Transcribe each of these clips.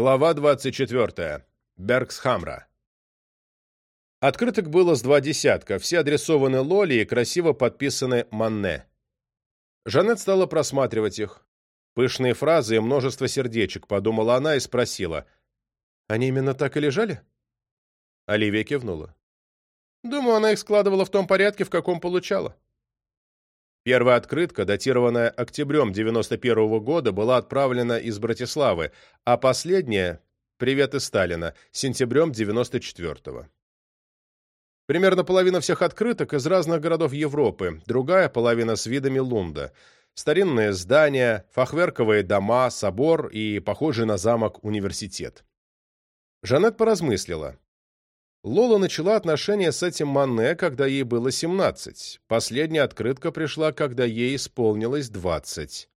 Глава 24. Бергсхамра. Открыток было с два десятка, все адресованы Лоли и красиво подписаны Манне. Жанет стала просматривать их. Пышные фразы и множество сердечек, подумала она и спросила. «Они именно так и лежали?» Оливия кивнула. «Думаю, она их складывала в том порядке, в каком получала». Первая открытка, датированная октябрем 91 -го года, была отправлена из Братиславы, а последняя «Привет из Сталина» сентябрем 94 -го. Примерно половина всех открыток из разных городов Европы, другая половина с видами Лунда. Старинные здания, фахверковые дома, собор и похожий на замок университет. Жанет поразмыслила. Лола начала отношения с этим Манне, когда ей было 17. Последняя открытка пришла, когда ей исполнилось 20.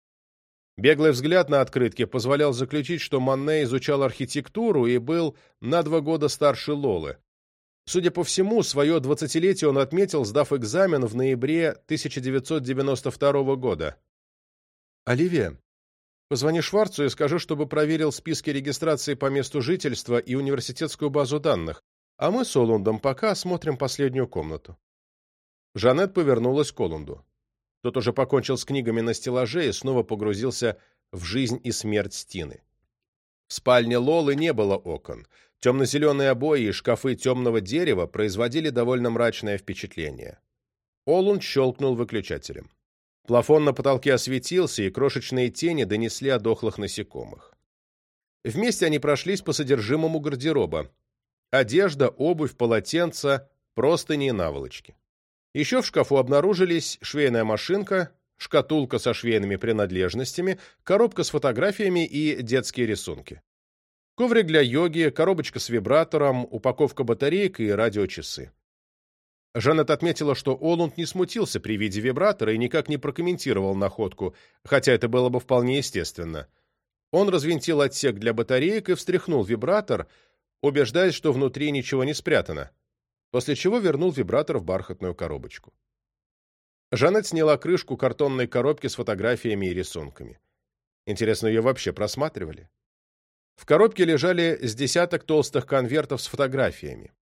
Беглый взгляд на открытки позволял заключить, что Манне изучал архитектуру и был на два года старше Лолы. Судя по всему, свое 20-летие он отметил, сдав экзамен в ноябре 1992 года. «Оливия, позвони Шварцу и скажи, чтобы проверил списки регистрации по месту жительства и университетскую базу данных а мы с Олундом пока осмотрим последнюю комнату». Жанет повернулась к Олунду. Тот уже покончил с книгами на стеллаже и снова погрузился в жизнь и смерть Стины. В спальне Лолы не было окон. Темно-зеленые обои и шкафы темного дерева производили довольно мрачное впечатление. Олунд щелкнул выключателем. Плафон на потолке осветился, и крошечные тени донесли о дохлых насекомых. Вместе они прошлись по содержимому гардероба одежда, обувь, полотенца, простыни и наволочки. Еще в шкафу обнаружились швейная машинка, шкатулка со швейными принадлежностями, коробка с фотографиями и детские рисунки. Коврик для йоги, коробочка с вибратором, упаковка батареек и радиочасы. Жанет отметила, что Олунд не смутился при виде вибратора и никак не прокомментировал находку, хотя это было бы вполне естественно. Он развинтил отсек для батареек и встряхнул вибратор — убеждаясь, что внутри ничего не спрятано, после чего вернул вибратор в бархатную коробочку. Жанет сняла крышку картонной коробки с фотографиями и рисунками. Интересно, ее вообще просматривали? В коробке лежали с десяток толстых конвертов с фотографиями.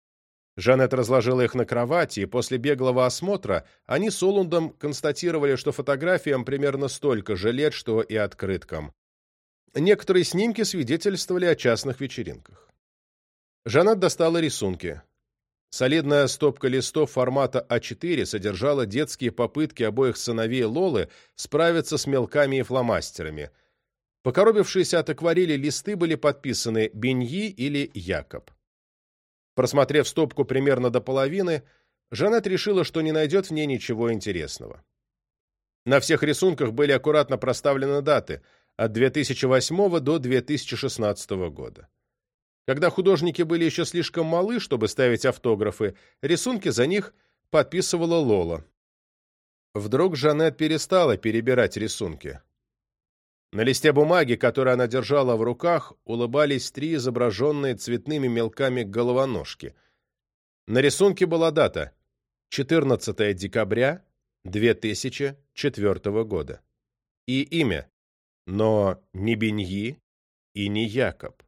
Жанет разложила их на кровати, и после беглого осмотра они с Олундом констатировали, что фотографиям примерно столько же лет, что и открыткам. Некоторые снимки свидетельствовали о частных вечеринках. Жанат достала рисунки. Солидная стопка листов формата А4 содержала детские попытки обоих сыновей Лолы справиться с мелками и фломастерами. Покоробившиеся от акварели листы были подписаны Беньи или Якоб. Просмотрев стопку примерно до половины, Жанет решила, что не найдет в ней ничего интересного. На всех рисунках были аккуратно проставлены даты от 2008 до 2016 года. Когда художники были еще слишком малы, чтобы ставить автографы, рисунки за них подписывала Лола. Вдруг Жанет перестала перебирать рисунки. На листе бумаги, который она держала в руках, улыбались три изображенные цветными мелками головоножки. На рисунке была дата — 14 декабря 2004 года. И имя — но не Беньи и не Якоб.